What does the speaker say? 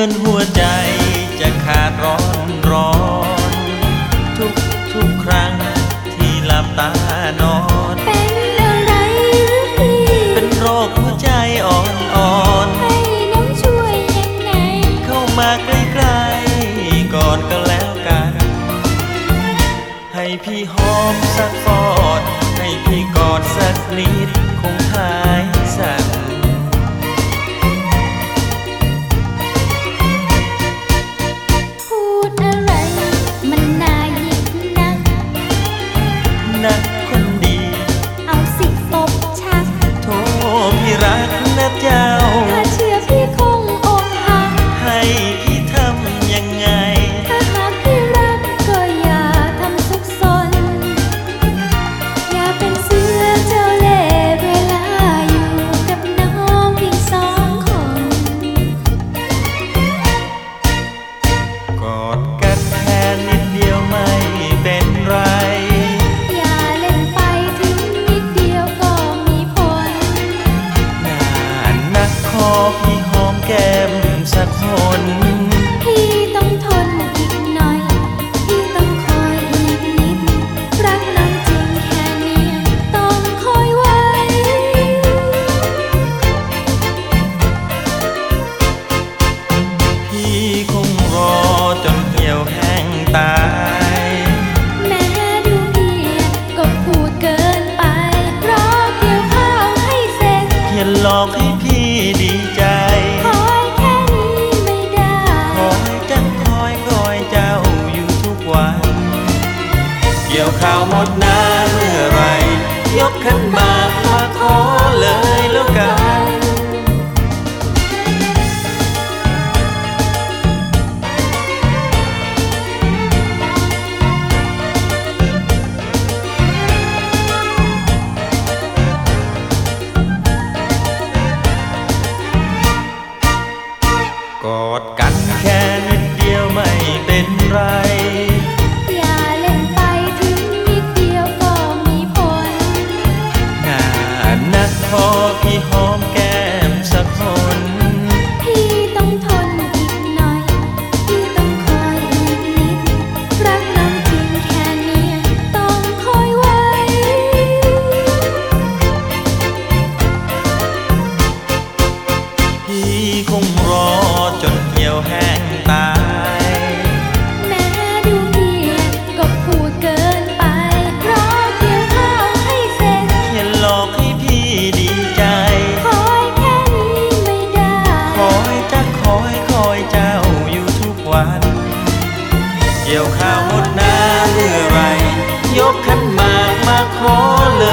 อนหัวใจจะขาดร้อนร้อน ทุกทุกครั้งที่หลับตานอน เป็นอะไรหรือพี่เป็นโรคหัวใจอ่อนอ่อนให้น้องช่วยยังไงๆเข้ามาใกล้ๆก่อนก็แล้วกัน ให้พี่หอมสักฟอด ให้พี่กอดสักนิดคงหาย ยวแห้งตายแม้ดูเพียรก็พูดเกินไปรอเกี่ยวข้าวให้เสร็จเพียงหลอกให้พี่ดีใจ คอยแค่นี้ไม่ได้ คอยจังคอยคอยเจ้าอยู่ทุกวัน เกี่ยวข้าวหมดนาเมื่อไหรยกขันหมาก ดกันแค่นิดเดียวไม่เป็นไร อย่าเล่นไปถึงนิดเดียวก็มีผลงานนักพอพี่หอมแก้มสักคนพี่ต้องทนอีกหน่อย พี่ต้องคอยอีกนิด รักน้องจริงแค่นี้ต้องคอยไว้ พี่คงรอ อยเจ้าอยู่ทุกวัน เกี่ยวข้าวหมดนาเมื่อไร ยกขันมากมาขอเลย